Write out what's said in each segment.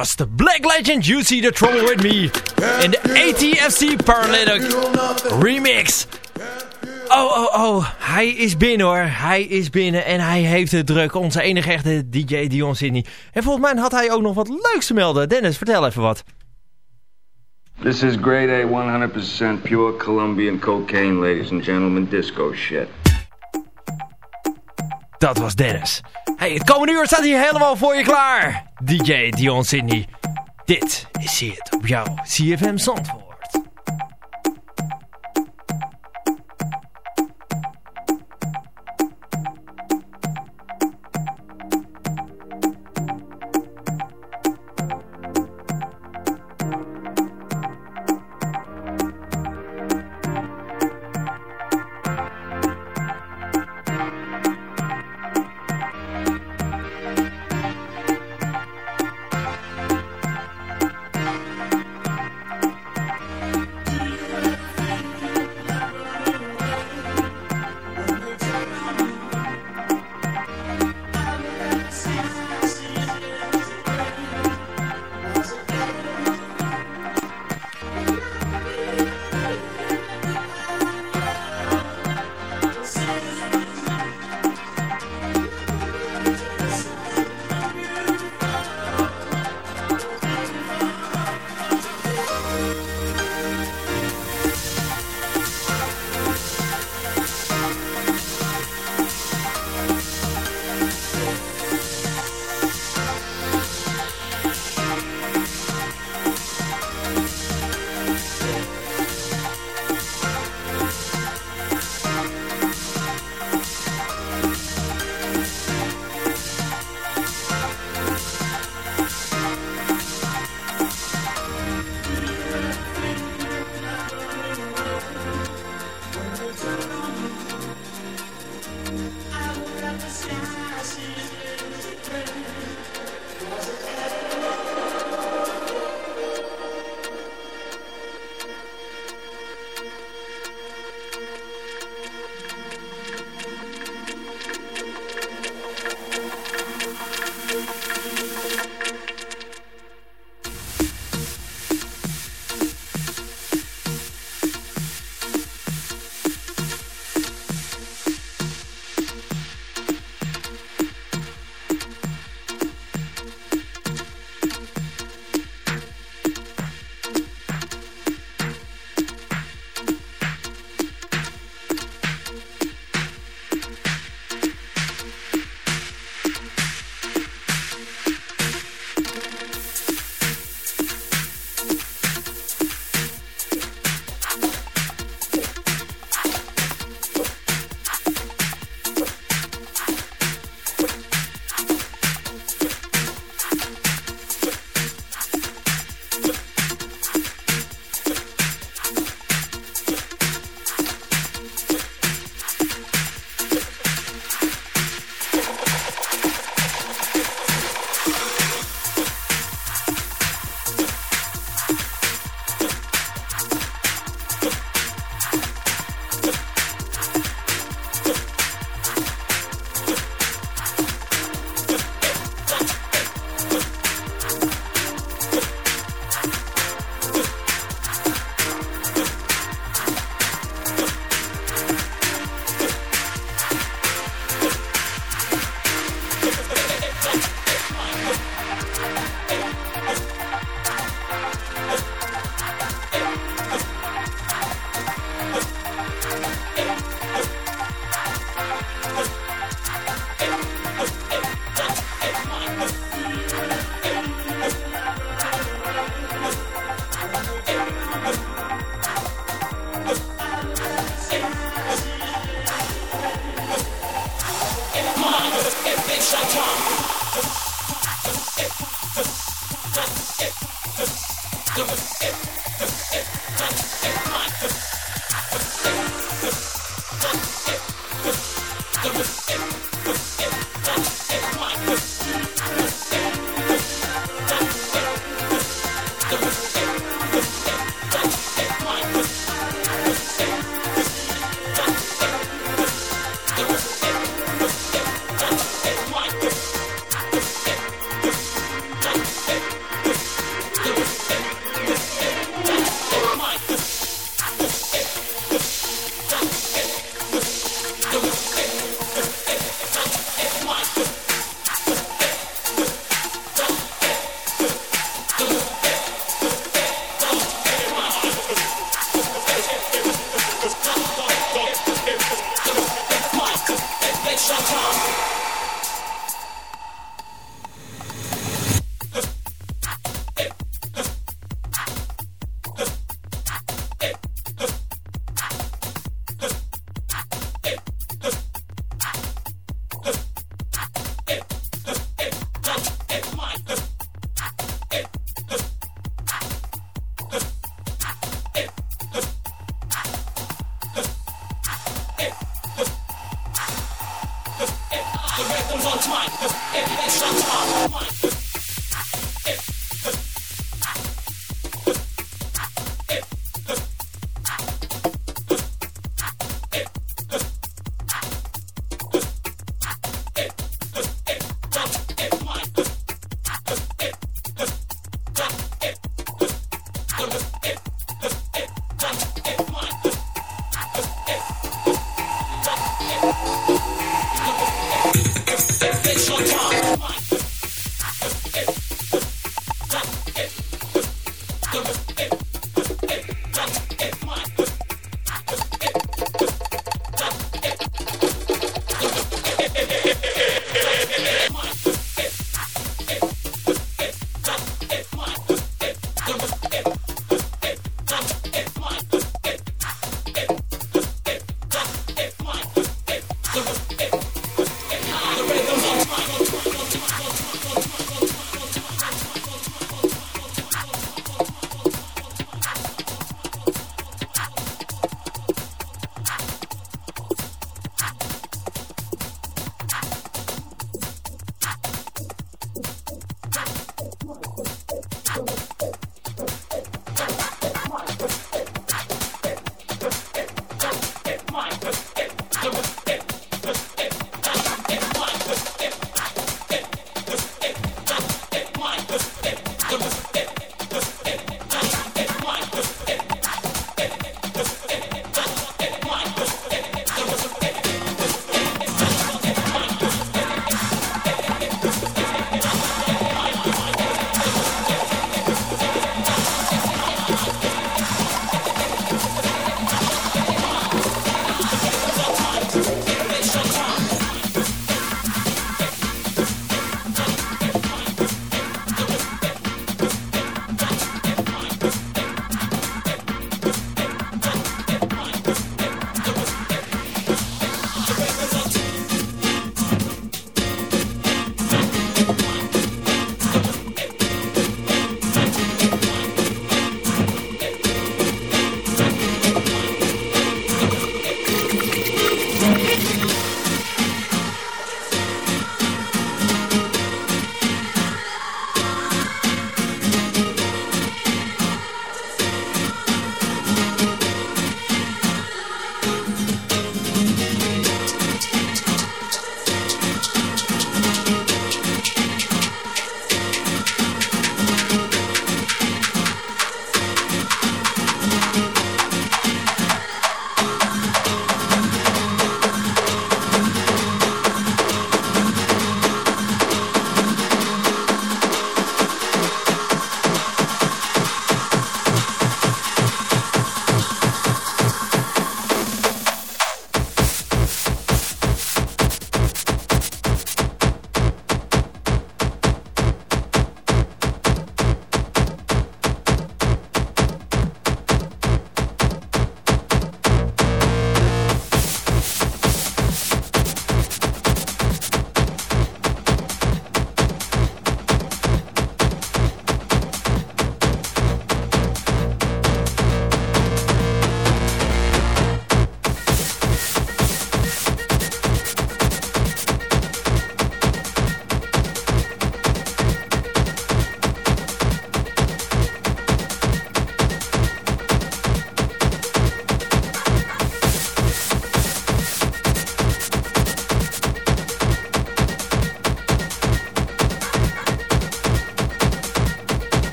De Black Legend You See The Trouble With Me in de ATFC Paralytic remix. Oh, oh, oh, hij is binnen hoor. Hij is binnen en hij heeft het druk. Onze enige echte DJ Dion Sydney. En volgens mij had hij ook nog wat leuks te melden. Dennis, vertel even wat. This is grade A 100% pure Colombian cocaine, ladies and gentlemen, disco shit. Dat was Dennis. Hey, het komende uur staat hier helemaal voor je klaar. DJ Dion Sydney. Dit is het op jou, CFM Zandvoort. Cause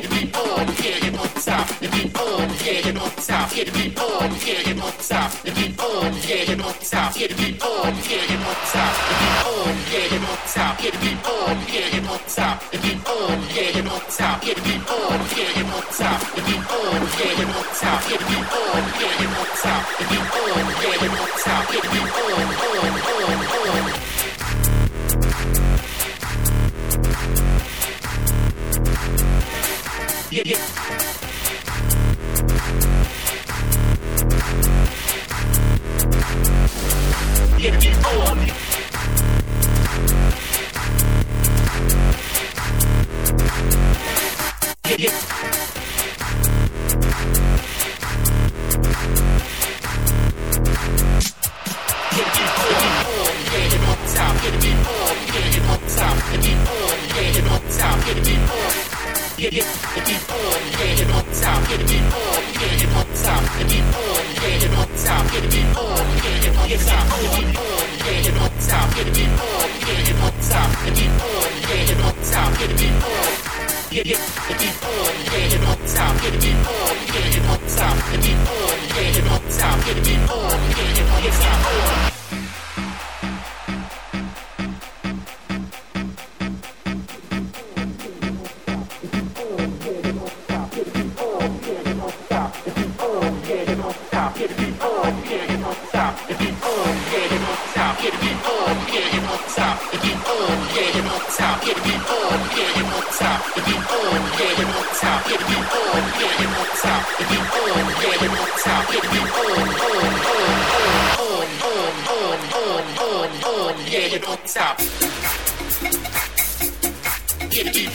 On, yeah, you beat on, yeah, you want stop, on, you beat on, yeah, you want stop, on, yeah, you beat on, yeah, you want stop, the beat on, yeah, you want stop, on, yeah, you beat on, yeah, you want stop, the beat on, yeah, you want stop, on, yeah, you beat on, yeah, you want stop, get the beat on, on, on, on. It on top, get the beat on, yeah, it on top, the beat on, yeah, it on top, get the beat on, yeah, it on, yeah, it on top, get the beat on. Get it, on, yeah, it on top, get the beat on, yeah, it on top, the beat on, yeah, it on top, get the beat on, yeah, it on top. stop. It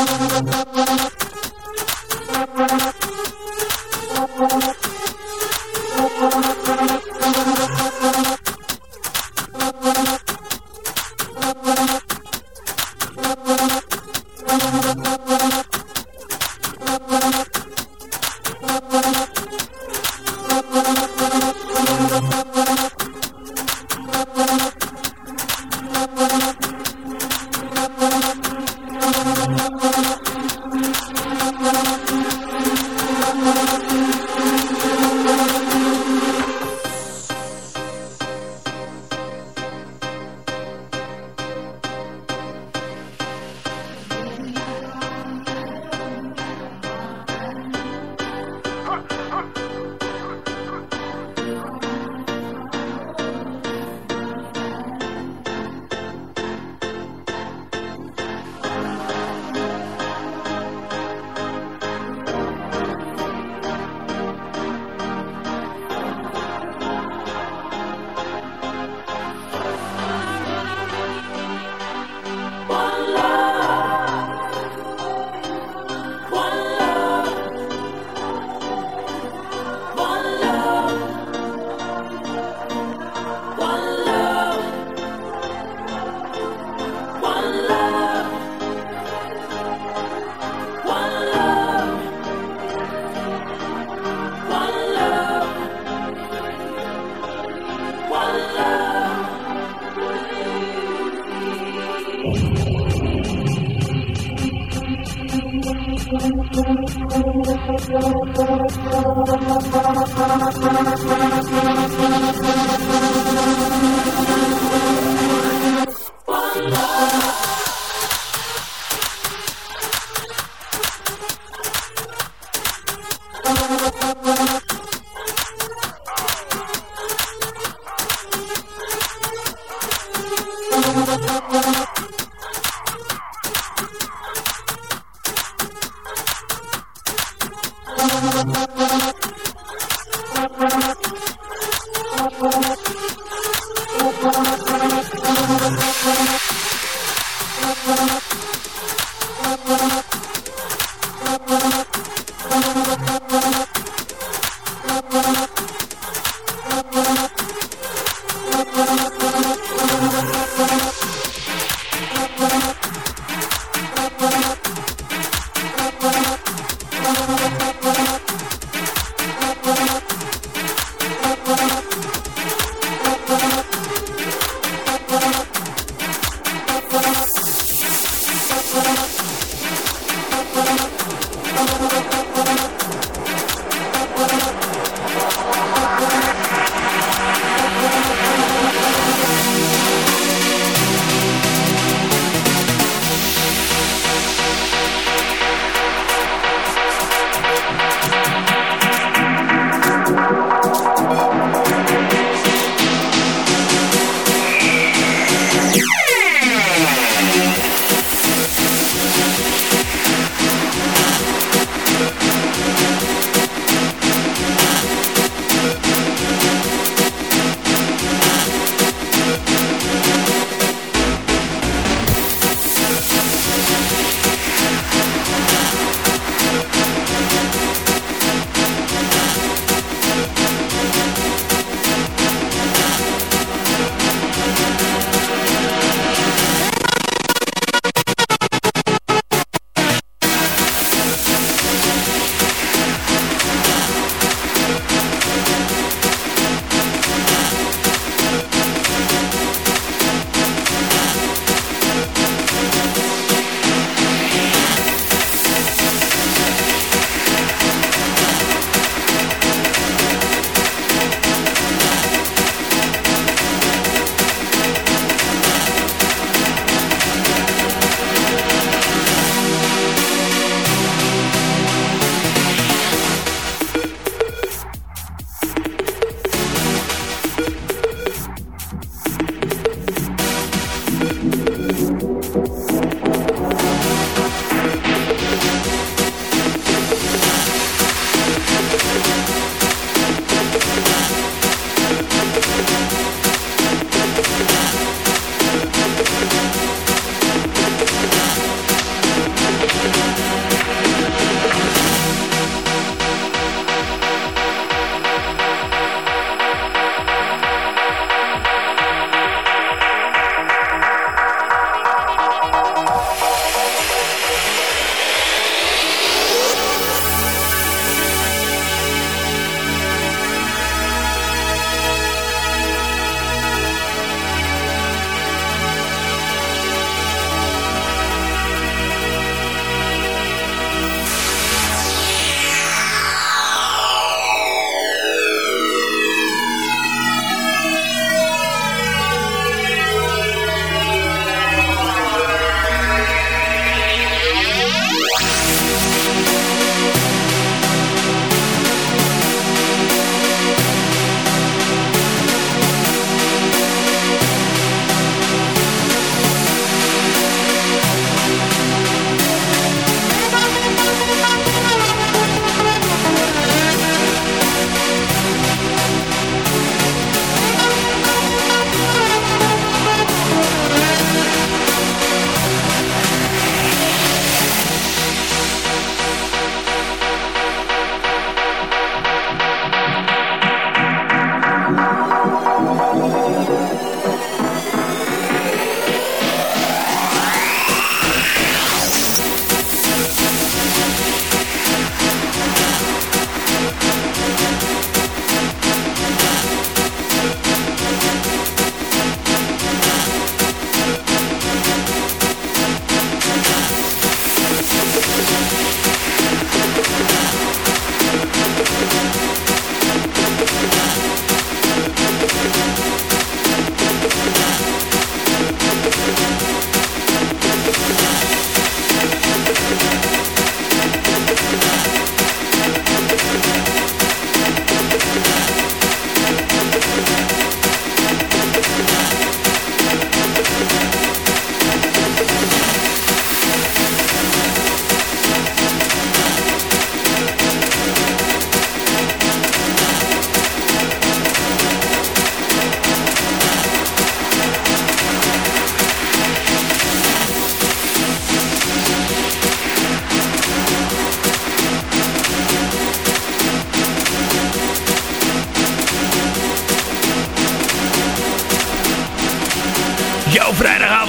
ごめんね。Thank you.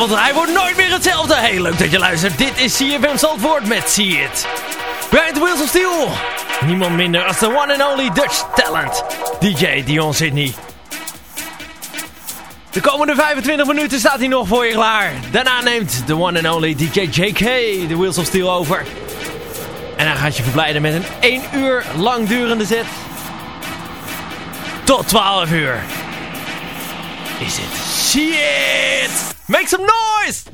Vrijdagavond. Hij wordt nooit meer hetzelfde. Hey, leuk dat je luistert. Dit is CFM Zandvoort met See It. Brian Wheels of Steel. Niemand minder als de one and only Dutch talent. DJ Dion Sydney. De komende 25 minuten staat hij nog voor je klaar. Daarna neemt de one and only DJ JK de Wheels of Steel over. En hij gaat je verblijden met een 1 uur lang durende set. Tot 12 uur. Is het shit? Make some noise!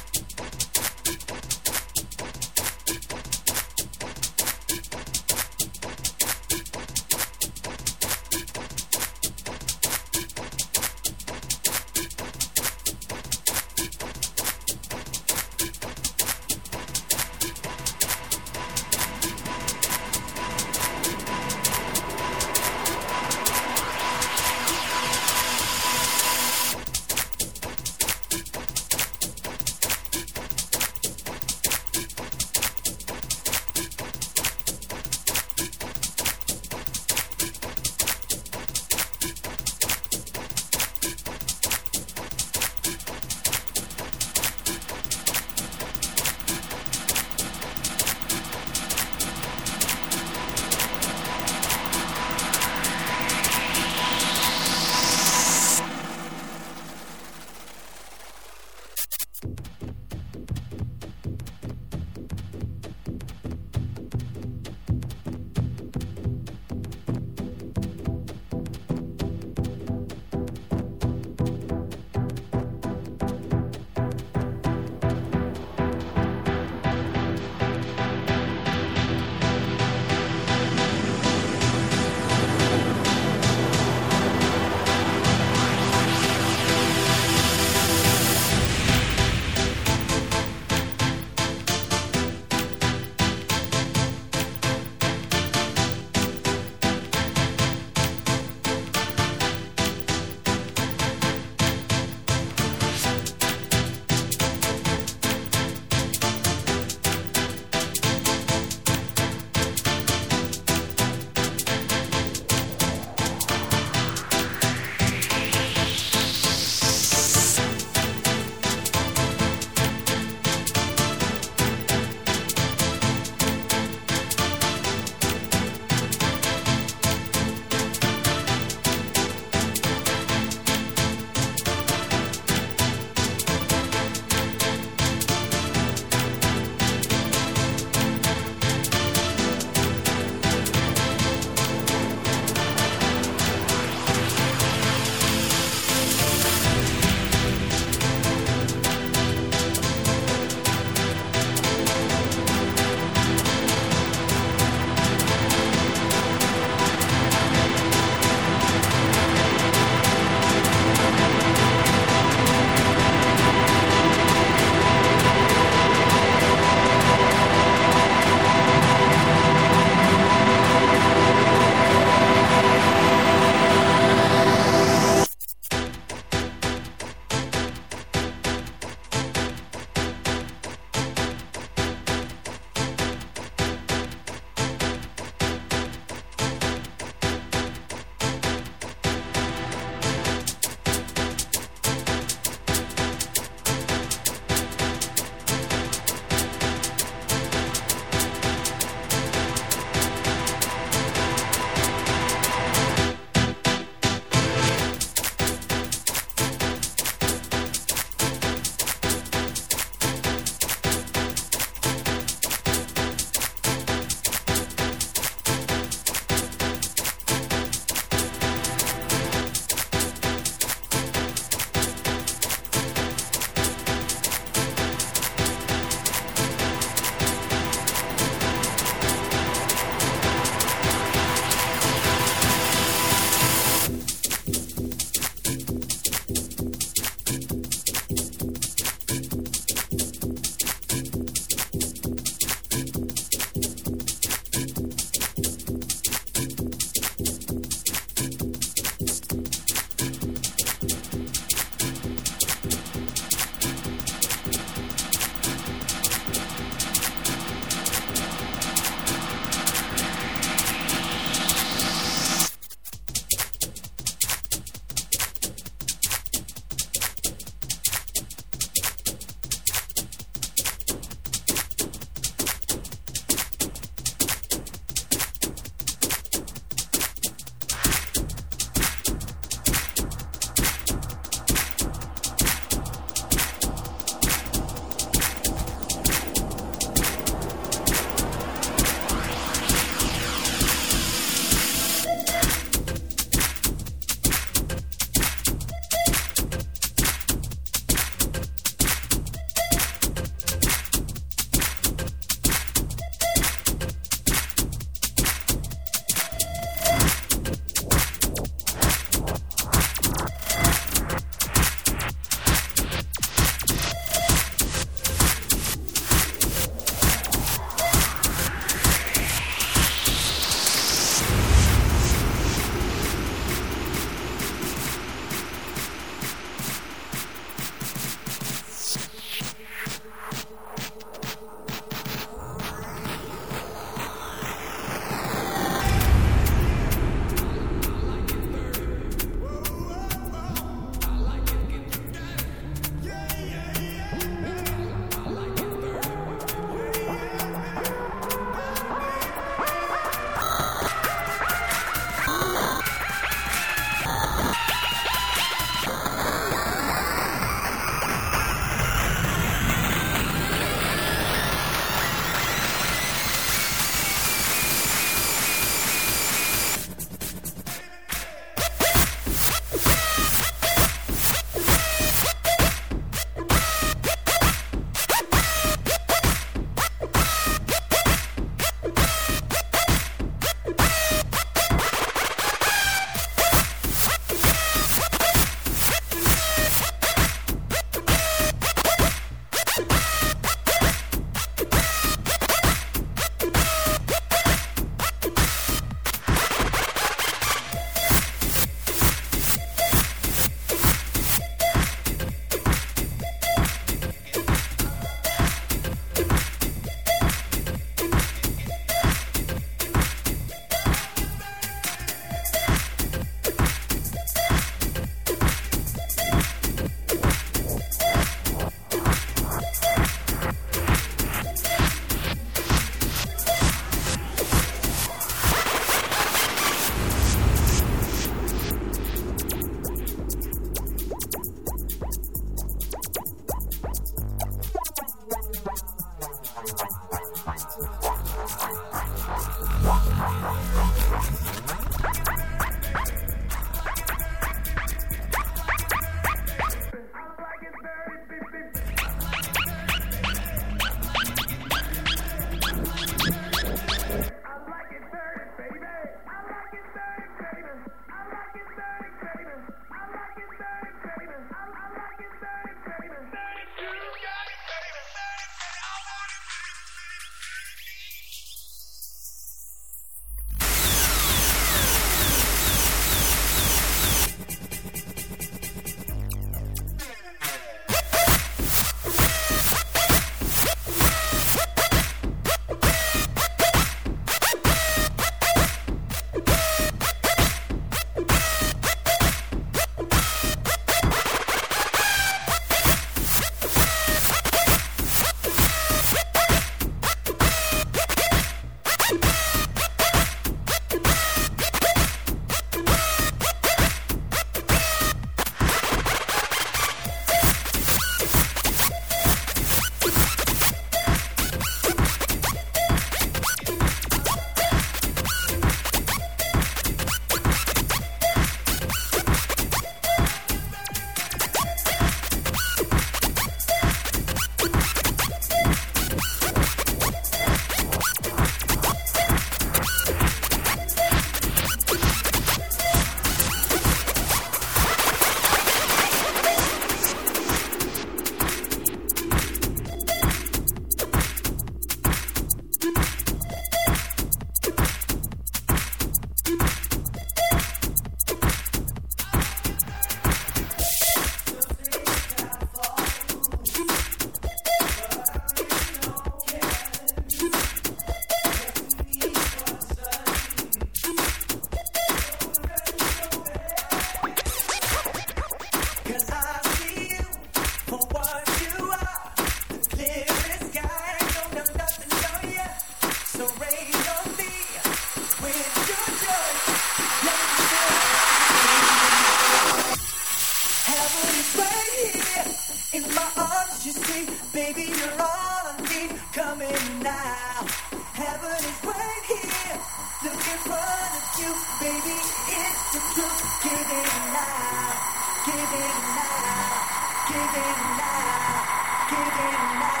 giving life, giving life.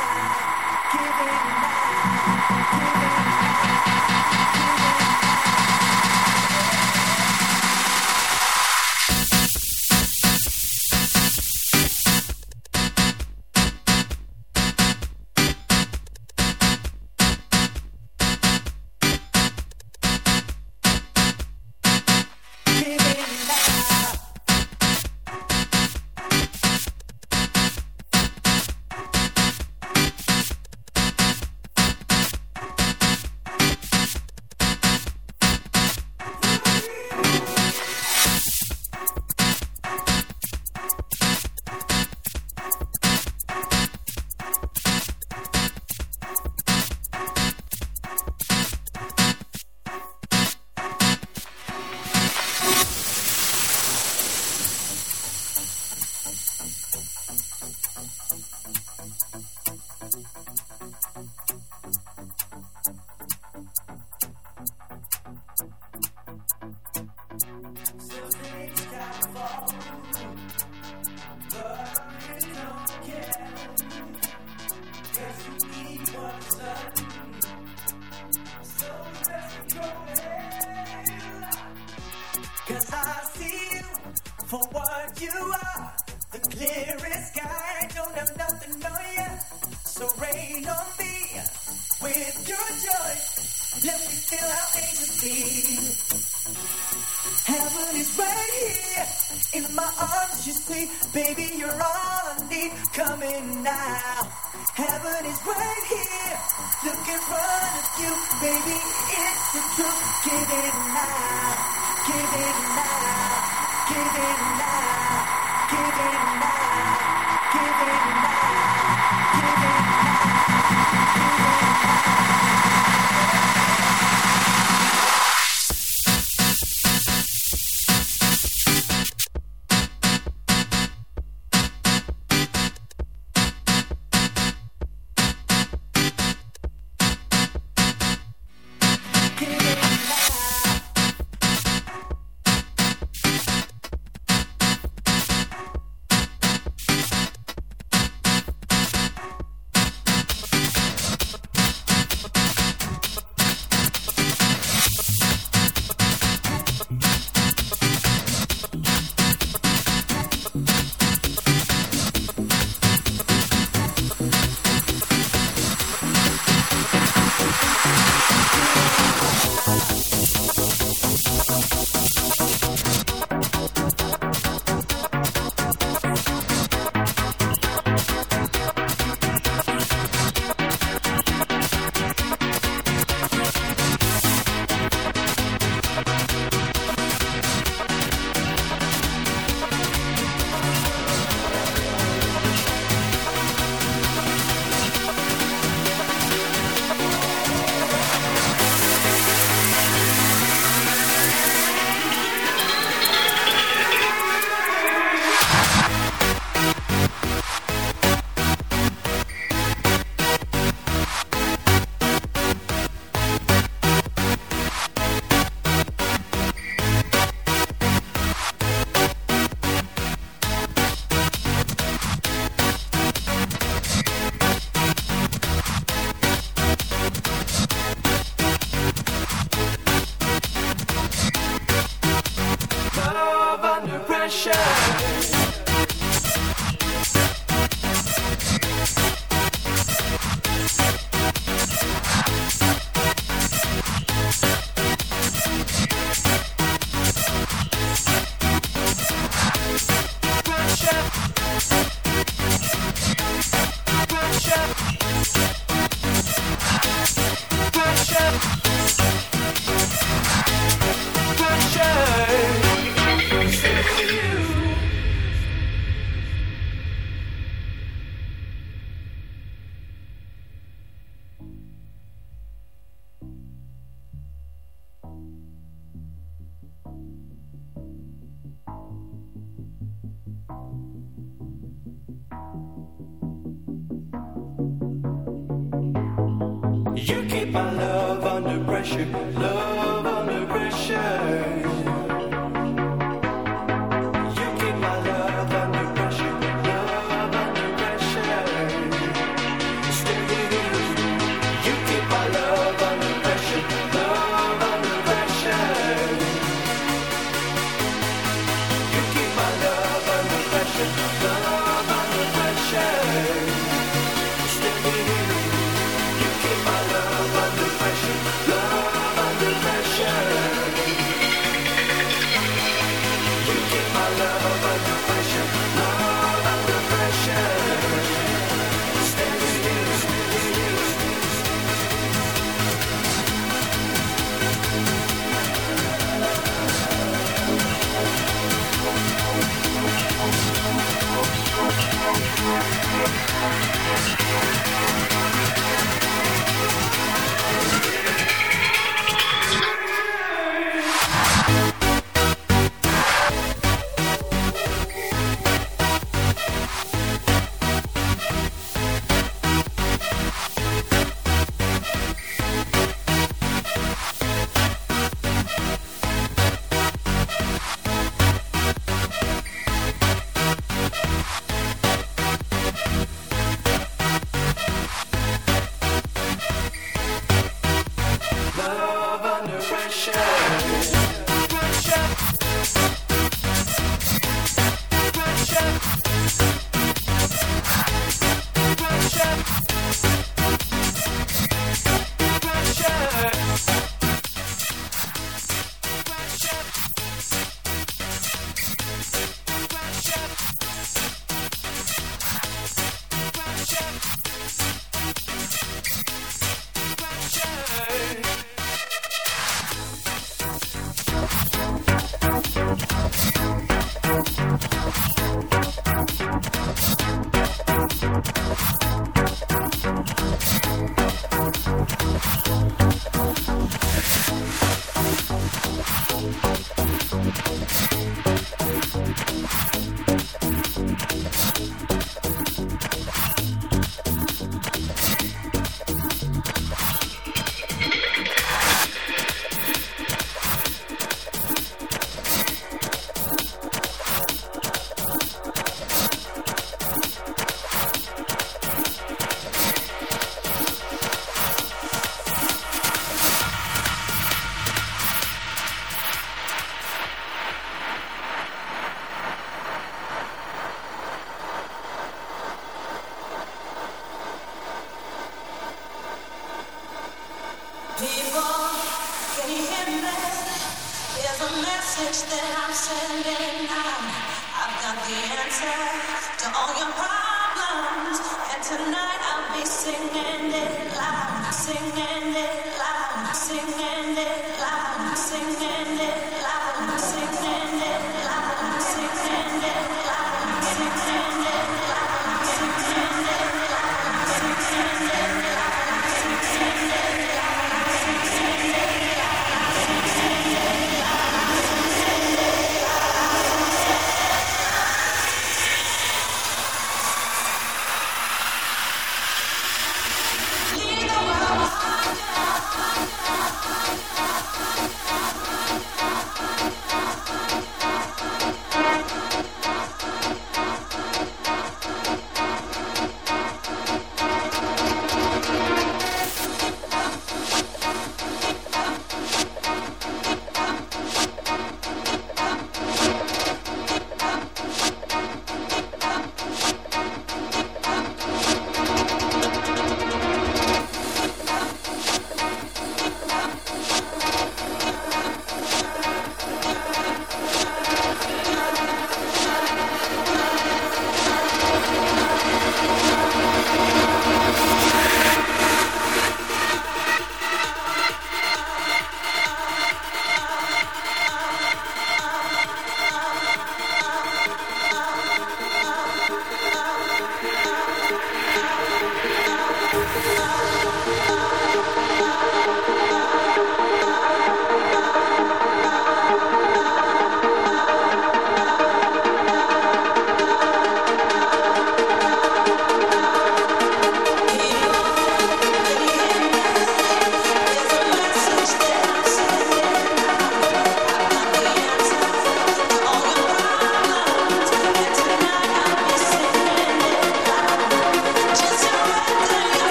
Give it now, give it now, give it now.